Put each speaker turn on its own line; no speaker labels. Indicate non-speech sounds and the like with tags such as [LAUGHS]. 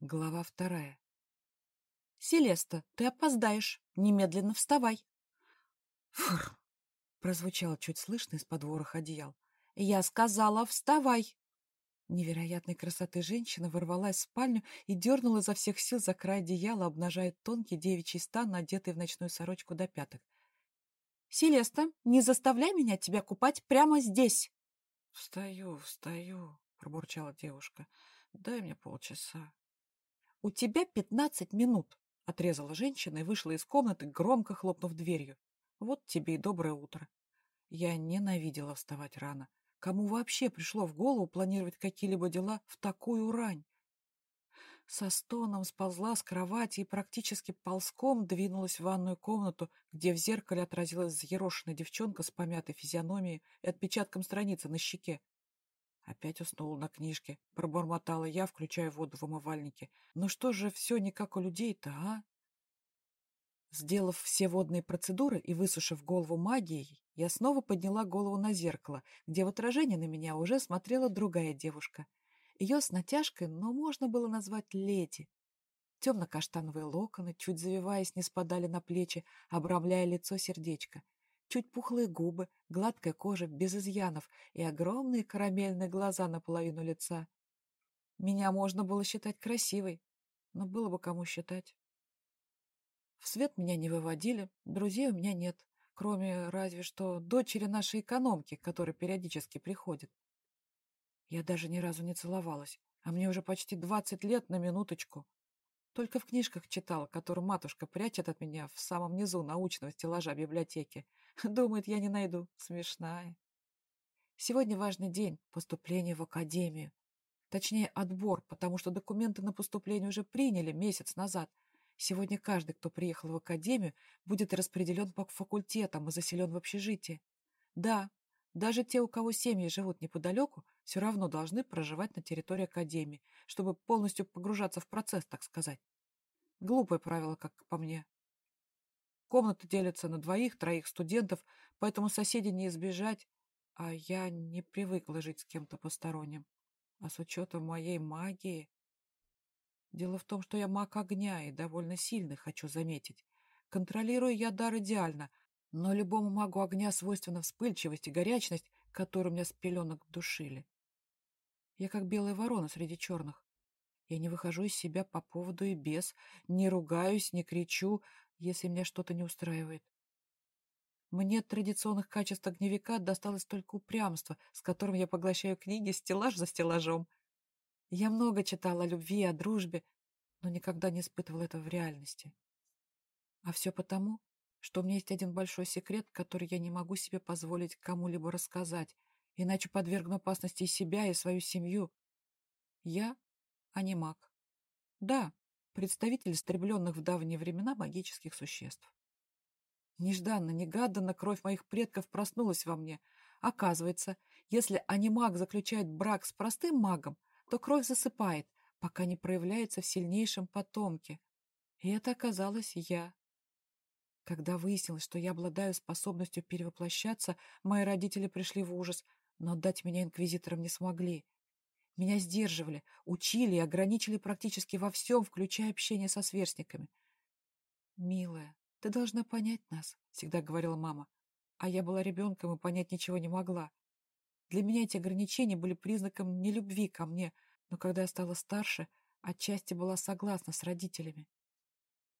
Глава вторая. «Селеста, ты опоздаешь. Немедленно вставай!» «Фур!» — прозвучало чуть слышно из-под вороха одеял. «Я сказала, вставай!» Невероятной красоты женщина ворвалась в спальню и дернула изо всех сил за край одеяла, обнажая тонкий девичий стан, одетый в ночную сорочку до пяток. «Селеста, не заставляй меня тебя купать прямо здесь!»
«Встаю, встаю!» — пробурчала девушка. «Дай мне полчаса».
«У тебя пятнадцать минут!» — отрезала женщина и вышла из комнаты, громко хлопнув дверью. «Вот тебе и доброе утро!» Я ненавидела вставать рано. Кому вообще пришло в голову планировать какие-либо дела в такую рань? Со стоном сползла с кровати и практически ползком двинулась в ванную комнату, где в зеркале отразилась взъерошенная девчонка с помятой физиономией и отпечатком страницы на щеке. Опять уснула на книжке, пробормотала я, включая воду в умывальнике. Ну что же все не как у людей-то, а? Сделав все водные процедуры и высушив голову магией, я снова подняла голову на зеркало, где в отражении на меня уже смотрела другая девушка. Ее с натяжкой, но можно было назвать леди. Темно-каштановые локоны, чуть завиваясь, не спадали на плечи, обрамляя лицо сердечко. Чуть пухлые губы, гладкая кожа, без изъянов и огромные карамельные глаза наполовину лица. Меня можно было считать красивой, но было бы кому считать. В свет меня не выводили, друзей у меня нет, кроме разве что дочери нашей экономки, которая периодически приходит. Я даже ни разу не целовалась, а мне уже почти двадцать лет на минуточку. Только в книжках читала, которые матушка прячет от меня в самом низу научного стеллажа библиотеки. [LAUGHS] Думает, я не найду. Смешная. Сегодня важный день поступления в академию. Точнее, отбор, потому что документы на поступление уже приняли месяц назад. Сегодня каждый, кто приехал в академию, будет распределен по факультетам и заселен в общежитие. Да, даже те, у кого семьи живут неподалеку, все равно должны проживать на территории академии, чтобы полностью погружаться в процесс, так сказать. Глупое правило, как по мне. Комнаты делятся на двоих-троих студентов, поэтому соседей не избежать, а я не привыкла жить с кем-то посторонним. А с учетом моей магии... Дело в том, что я маг огня и довольно сильный, хочу заметить. Контролирую я дар идеально, но любому магу огня свойственна вспыльчивость и горячность, которую меня с пеленок душили. Я как белая ворона среди черных. Я не выхожу из себя по поводу и без, не ругаюсь, не кричу, если меня что-то не устраивает. Мне традиционных качеств огневика досталось только упрямство, с которым я поглощаю книги стеллаж за стеллажом. Я много читала о любви, о дружбе, но никогда не испытывала этого в реальности. А все потому, что у меня есть один большой секрет, который я не могу себе позволить кому-либо рассказать, иначе подвергну опасности и себя, и свою семью. Я, а не маг. Да, представитель истребленных в давние времена магических существ. Нежданно-негаданно кровь моих предков проснулась во мне. Оказывается, если анимаг заключает брак с простым магом, то кровь засыпает, пока не проявляется в сильнейшем потомке. И это оказалась я. Когда выяснилось, что я обладаю способностью перевоплощаться, мои родители пришли в ужас, но отдать меня инквизиторам не смогли. Меня сдерживали, учили и ограничили практически во всем, включая общение со сверстниками. «Милая, ты должна понять нас», — всегда говорила мама. А я была ребенком и понять ничего не могла. Для меня эти ограничения были признаком нелюбви ко мне, но когда я стала старше, отчасти была согласна с родителями.